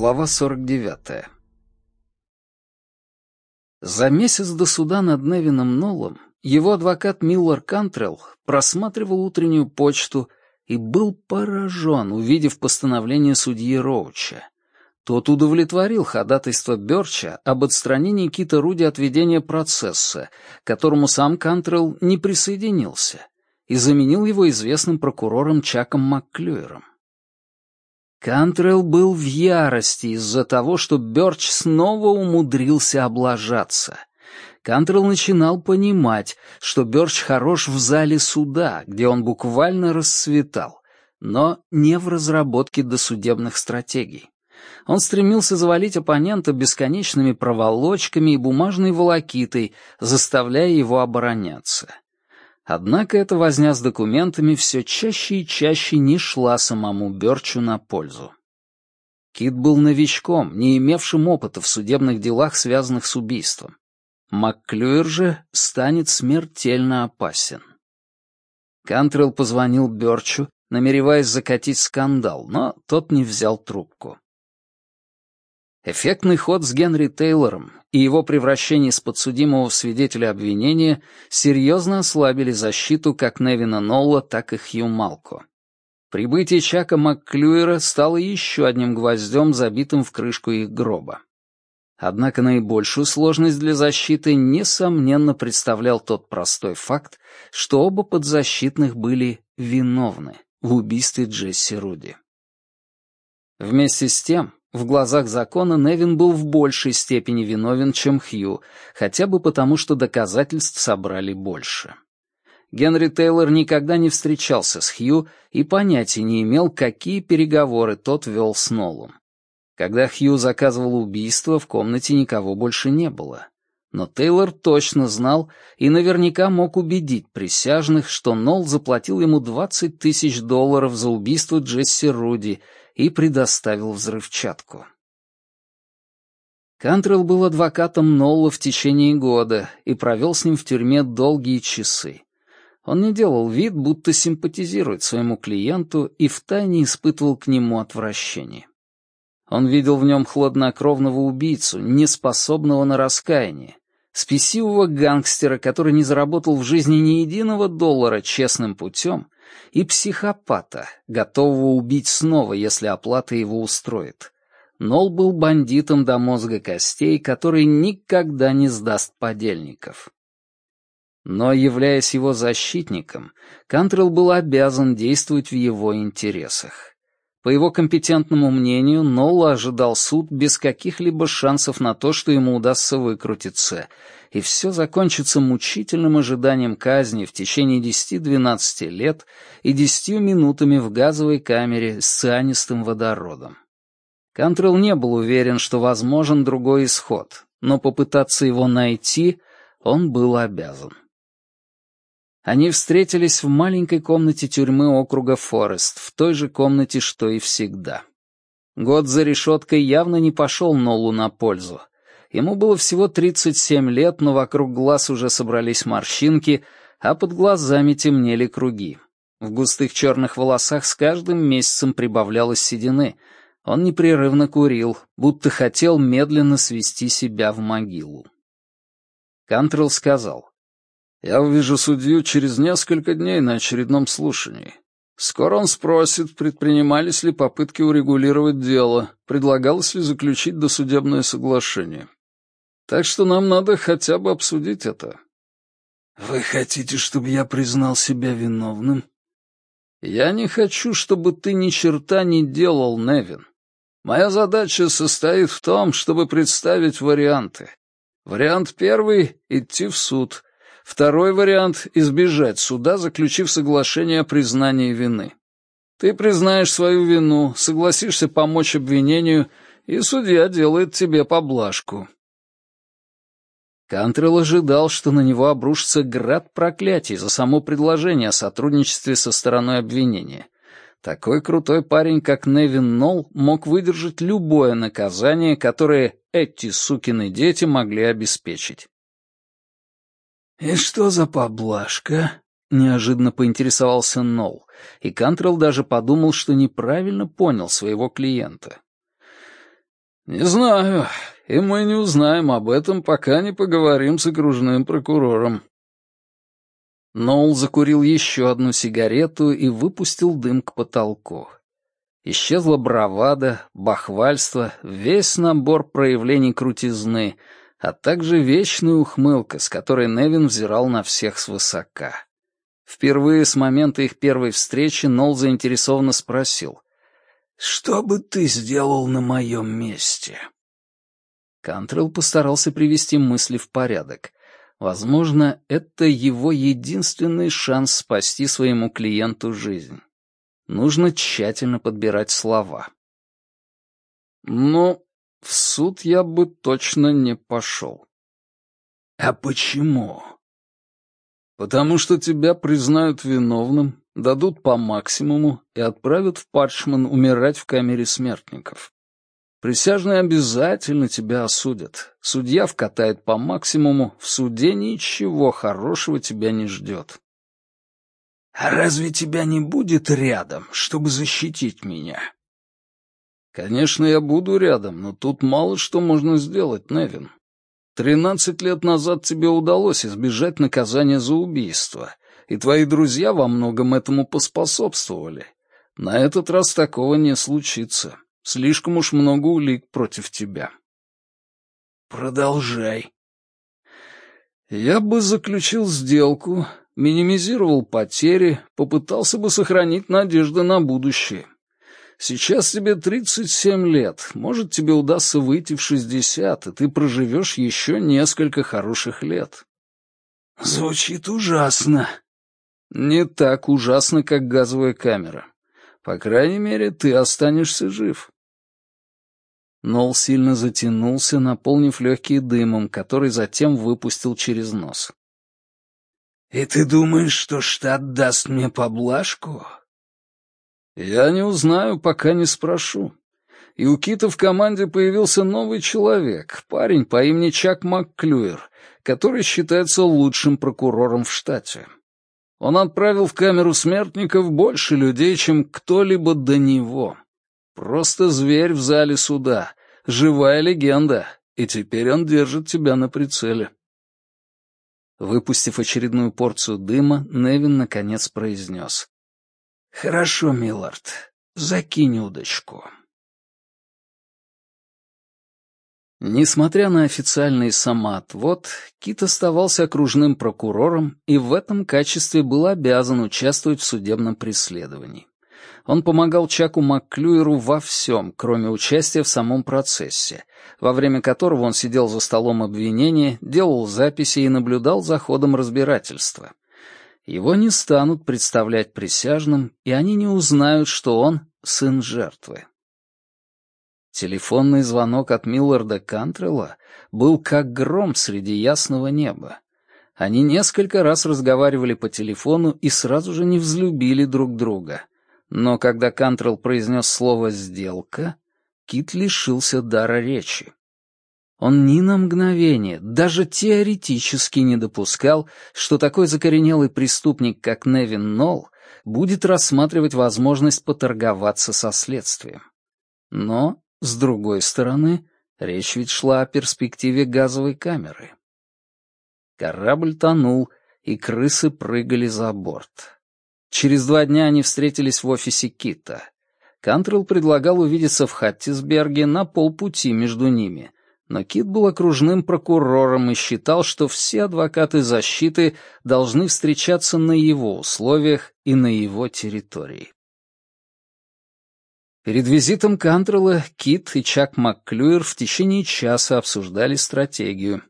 Глава 49. За месяц до суда над Невином Ноллом его адвокат Миллар Кантрелл просматривал утреннюю почту и был поражен, увидев постановление судьи Роуча. Тот удовлетворил ходатайство Бёрча об отстранении Кита Руди от ведения процесса, к которому сам Кантрелл не присоединился, и заменил его известным прокурором Чаком Макклюером. Кантрелл был в ярости из-за того, что Бёрч снова умудрился облажаться. Кантрелл начинал понимать, что Бёрч хорош в зале суда, где он буквально расцветал, но не в разработке досудебных стратегий. Он стремился завалить оппонента бесконечными проволочками и бумажной волокитой, заставляя его обороняться. Однако эта возня с документами все чаще и чаще не шла самому Бёрчу на пользу. Кит был новичком, не имевшим опыта в судебных делах, связанных с убийством. Макклюер же станет смертельно опасен. Кантрелл позвонил Бёрчу, намереваясь закатить скандал, но тот не взял трубку. Эффектный ход с Генри Тейлором и его превращение из подсудимого в свидетеля обвинения серьезно ослабили защиту как Невина Нолла, так и Хью Малко. Прибытие Чака Макклюера стало еще одним гвоздем, забитым в крышку их гроба. Однако наибольшую сложность для защиты, несомненно, представлял тот простой факт, что оба подзащитных были виновны в убийстве Джесси Руди. Вместе с тем, в глазах закона Невин был в большей степени виновен, чем Хью, хотя бы потому, что доказательств собрали больше. Генри Тейлор никогда не встречался с Хью и понятия не имел, какие переговоры тот вел с Нолом. Когда Хью заказывал убийство, в комнате никого больше не было. Но Тейлор точно знал и наверняка мог убедить присяжных, что Нол заплатил ему 20 тысяч долларов за убийство Джесси Руди — и предоставил взрывчатку. Кантрелл был адвокатом Нолла в течение года и провел с ним в тюрьме долгие часы. Он не делал вид, будто симпатизирует своему клиенту и втайне испытывал к нему отвращение. Он видел в нем хладнокровного убийцу, неспособного на раскаяние, спесивого гангстера, который не заработал в жизни ни единого доллара честным путем и психопата, готового убить снова, если оплата его устроит. Нол был бандитом до мозга костей, который никогда не сдаст подельников. Но, являясь его защитником, Кантрелл был обязан действовать в его интересах. По его компетентному мнению, Нолла ожидал суд без каких-либо шансов на то, что ему удастся выкрутиться, и все закончится мучительным ожиданием казни в течение 10-12 лет и 10 минутами в газовой камере с цианистым водородом. Кантрелл не был уверен, что возможен другой исход, но попытаться его найти он был обязан. Они встретились в маленькой комнате тюрьмы округа Форест, в той же комнате, что и всегда. Год за решеткой явно не пошел Нолу на пользу. Ему было всего 37 лет, но вокруг глаз уже собрались морщинки, а под глазами темнели круги. В густых черных волосах с каждым месяцем прибавлялось седины. Он непрерывно курил, будто хотел медленно свести себя в могилу. Кантрелл сказал, «Я увижу судью через несколько дней на очередном слушании. Скоро он спросит, предпринимались ли попытки урегулировать дело, предлагалось ли заключить досудебное соглашение. Так что нам надо хотя бы обсудить это. Вы хотите, чтобы я признал себя виновным? Я не хочу, чтобы ты ни черта не делал, Невин. Моя задача состоит в том, чтобы представить варианты. Вариант первый — идти в суд. Второй вариант — избежать суда, заключив соглашение о признании вины. Ты признаешь свою вину, согласишься помочь обвинению, и судья делает тебе поблажку. Кантрелл ожидал, что на него обрушится град проклятий за само предложение о сотрудничестве со стороной обвинения. Такой крутой парень, как Невин Нолл, мог выдержать любое наказание, которое эти сукины дети могли обеспечить. «И что за поблажка?» — неожиданно поинтересовался Нолл, и Кантрелл даже подумал, что неправильно понял своего клиента. «Не знаю, и мы не узнаем об этом, пока не поговорим с окружным прокурором». Ноул закурил еще одну сигарету и выпустил дым к потолку. Исчезла бравада, бахвальство, весь набор проявлений крутизны, а также вечная ухмылка, с которой Невин взирал на всех свысока. Впервые с момента их первой встречи Нол заинтересованно спросил, «Что бы ты сделал на моем месте?» Кантрелл постарался привести мысли в порядок. Возможно, это его единственный шанс спасти своему клиенту жизнь. Нужно тщательно подбирать слова. Но в суд я бы точно не пошел. А почему? Потому что тебя признают виновным, дадут по максимуму и отправят в Парчман умирать в камере смертников. Присяжные обязательно тебя осудят. Судья вкатает по максимуму, в суде ничего хорошего тебя не ждет. А разве тебя не будет рядом, чтобы защитить меня? Конечно, я буду рядом, но тут мало что можно сделать, Невин. Тринадцать лет назад тебе удалось избежать наказания за убийство, и твои друзья во многом этому поспособствовали. На этот раз такого не случится. Слишком уж много улик против тебя. Продолжай. Я бы заключил сделку, минимизировал потери, попытался бы сохранить надежды на будущее. Сейчас тебе 37 лет, может, тебе удастся выйти в 60, и ты проживешь еще несколько хороших лет. Звучит ужасно. Не так ужасно, как газовая камера. По крайней мере, ты останешься жив». Нол сильно затянулся, наполнив легкие дымом, который затем выпустил через нос. «И ты думаешь, что штат даст мне поблажку?» «Я не узнаю, пока не спрошу. И у Кита в команде появился новый человек, парень по имени Чак МакКлюер, который считается лучшим прокурором в штате. Он отправил в камеру смертников больше людей, чем кто-либо до него. Просто зверь в зале суда, живая легенда, и теперь он держит тебя на прицеле. Выпустив очередную порцию дыма, Невин наконец произнес. «Хорошо, Миллард, закинь удочку». Несмотря на официальный самоотвод, Кит оставался окружным прокурором и в этом качестве был обязан участвовать в судебном преследовании. Он помогал Чаку Макклюеру во всем, кроме участия в самом процессе, во время которого он сидел за столом обвинения, делал записи и наблюдал за ходом разбирательства. Его не станут представлять присяжным, и они не узнают, что он сын жертвы. Телефонный звонок от Милларда Кантрелла был как гром среди ясного неба. Они несколько раз разговаривали по телефону и сразу же не взлюбили друг друга. Но когда Кантрелл произнес слово «сделка», Кит лишился дара речи. Он ни на мгновение, даже теоретически не допускал, что такой закоренелый преступник, как Невин Нолл, будет рассматривать возможность поторговаться со следствием. Но с другой стороны, речь ведь шла о перспективе газовой камеры. Корабль тонул, и крысы прыгали за борт. Через два дня они встретились в офисе Кита. Кантрелл предлагал увидеться в Хаттисберге на полпути между ними, но Кит был окружным прокурором и считал, что все адвокаты защиты должны встречаться на его условиях и на его территории. Перед визитом Кантрелла Кит и Чак МакКлюер в течение часа обсуждали стратегию.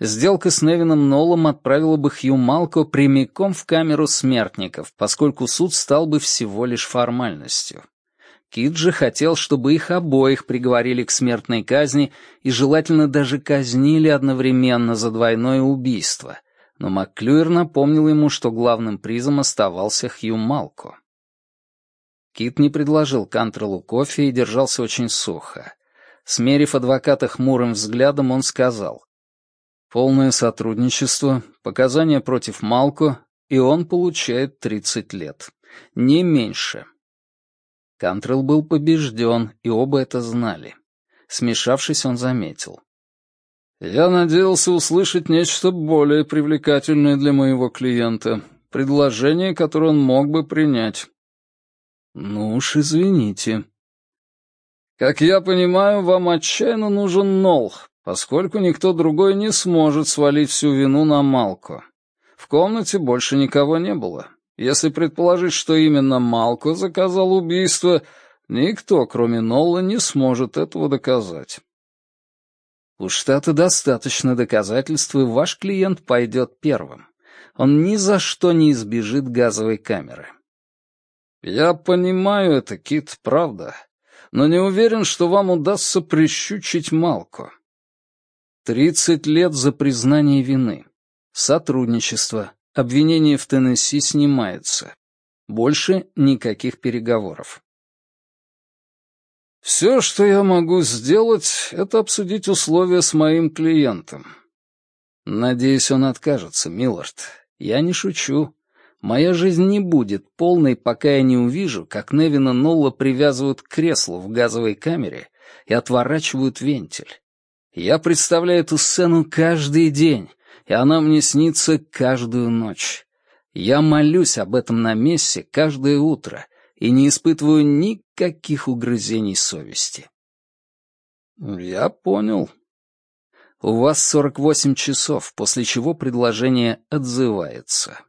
Сделка с Невином Нолом отправила бы Хью Малко прямиком в камеру смертников, поскольку суд стал бы всего лишь формальностью. Кит же хотел, чтобы их обоих приговорили к смертной казни и желательно даже казнили одновременно за двойное убийство, но МакКлюер напомнил ему, что главным призом оставался Хью Малко. Кит не предложил Кантреллу кофе и держался очень сухо. Смерив адвоката хмурым взглядом, он сказал. «Полное сотрудничество, показания против Малко, и он получает 30 лет. Не меньше». Кантрелл был побежден, и оба это знали. Смешавшись, он заметил. «Я надеялся услышать нечто более привлекательное для моего клиента, предложение, которое он мог бы принять». «Ну уж извините». «Как я понимаю, вам отчаянно нужен Нол, поскольку никто другой не сможет свалить всю вину на Малко. В комнате больше никого не было. Если предположить, что именно Малко заказал убийство, никто, кроме Нолла, не сможет этого доказать». У штата достаточно доказательств, и ваш клиент пойдет первым. Он ни за что не избежит газовой камеры. Я понимаю это, Кит, правда, но не уверен, что вам удастся прищучить Малку. Тридцать лет за признание вины. Сотрудничество. Обвинение в Теннесси снимается. Больше никаких переговоров. Все, что я могу сделать, это обсудить условия с моим клиентом. Надеюсь, он откажется, Миллард. Я не шучу. Моя жизнь не будет полной, пока я не увижу, как Невина Нолла привязывают к креслу в газовой камере и отворачивают вентиль. Я представляю эту сцену каждый день, и она мне снится каждую ночь. Я молюсь об этом на мессе каждое утро и не испытываю никаких угрызений совести. Я понял. У вас 48 часов, после чего предложение отзывается.